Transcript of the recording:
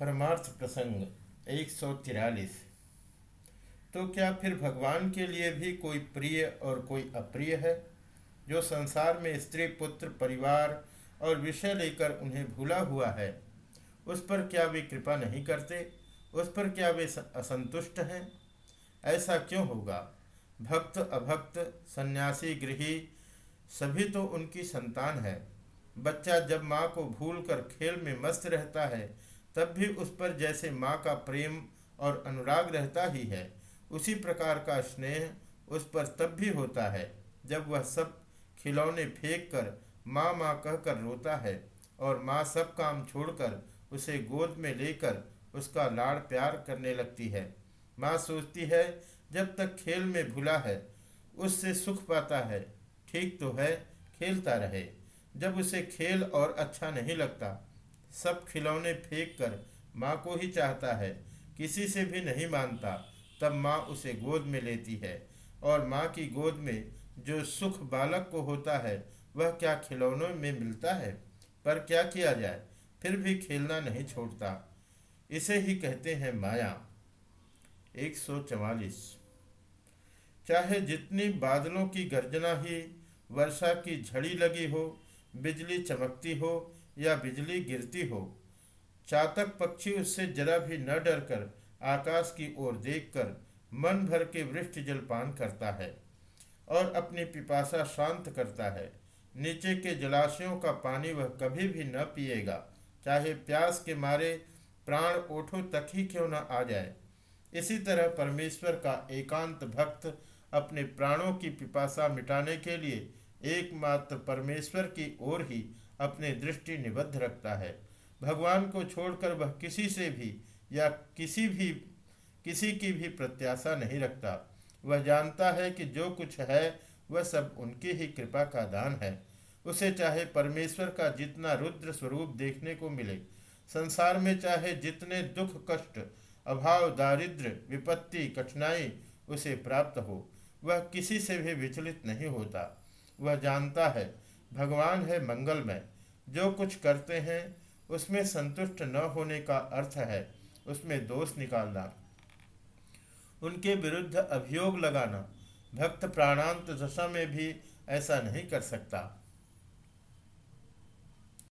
परमार्थ प्रसंग, एक सौ तिरालीस। तो क्या फिर भगवान के लिए भी कोई प्रिय और कोई अप्रिय है, जो संसार में स्त्री, पुत्र, परिवार और विषय लेकर उन्हें भूला हुआ है? उस पर क्या वे कृपा नहीं करते? उस पर क्या वे असंतुष्ट हैं? ऐसा क्यों होगा? भक्त, अभक्त, सन्यासी, गृही, सभी तो उनकी संतान है। बच्चा जब माँ को भूलकर खेल में मस्त रहता है तब भी उस पर जैसे माँ का प्रेम और अनुराग रहता ही है, उसी प्रकार का स्नेह उस पर तब भी होता है, जब वह सब खिलौने फेंक कर माँ माँ कहकर रोता है और माँ सब काम छोड़कर उसे गोद में लेकर उसका लाड़ प्यार करने लगती है। माँ सोचती है, जब तक खेल में भुला है, उससे सुख पाता है, ठीक तो है, खेलता रहे। जब उसे खेल और अच्छा नहीं लगता सब खिलौने फेंक कर माँ को ही चाहता है। किसी से भी नहीं मानता, तब माँ उसे गोद में लेती है। और माँ की गोद में जो सुख बालक को होता है, वह क्या खिलौनों में मिलता है? पर क्या किया जाए? फिर भी खेलना नहीं छोड़ता। इसे ही कहते हैं माया। एक चाहे जितनी बादलों की गर्जना ही, वर्षा की झड़ी लगी हो, बिजली चमकती हो या बिजली गिरती हो, चातक पक्षी उससे जरा भी न डरकर आकाश की ओर देखकर मन भर के वृष्ट जल पान करता है और अपनी पिपासा शांत करता है। नीचे के जलाशयों का पानी वह कभी भी न पिएगा, चाहे प्यास के मारे प्राण ओठों तक ही क्यों न आ जाए। इसी तरह परमेश्वर का एकांत भक्त अपने प्राणों की पिपासा मिटाने के लिए एकमात्र परमेश्वर की ओर ही अपने दृष्टि निबद्ध रखता है। भगवान को छोड़कर वह किसी से भी या किसी भी, किसी की भी प्रत्याशा नहीं रखता। वह जानता है कि जो कुछ है, वह सब उनकी ही कृपा का दान है। उसे चाहे परमेश्वर का जितना रुद्र स्वरूप देखने को मिले, संसार में चाहे जितने दुख, कष्ट, अभाव दारिद्र विपत्ति, कठिनाई उसे प्राप्त हो, वह किसी से भी विचलित नहीं होता। वह जानता है भगवान है मंगलमय। जो कुछ करते हैं, उसमें संतुष्ट न होने का अर्थ है, उसमें दोष निकालना। उनके विरुद्ध अभियोग लगाना। भक्त प्राणांत दशा में भी ऐसा नहीं कर सकता।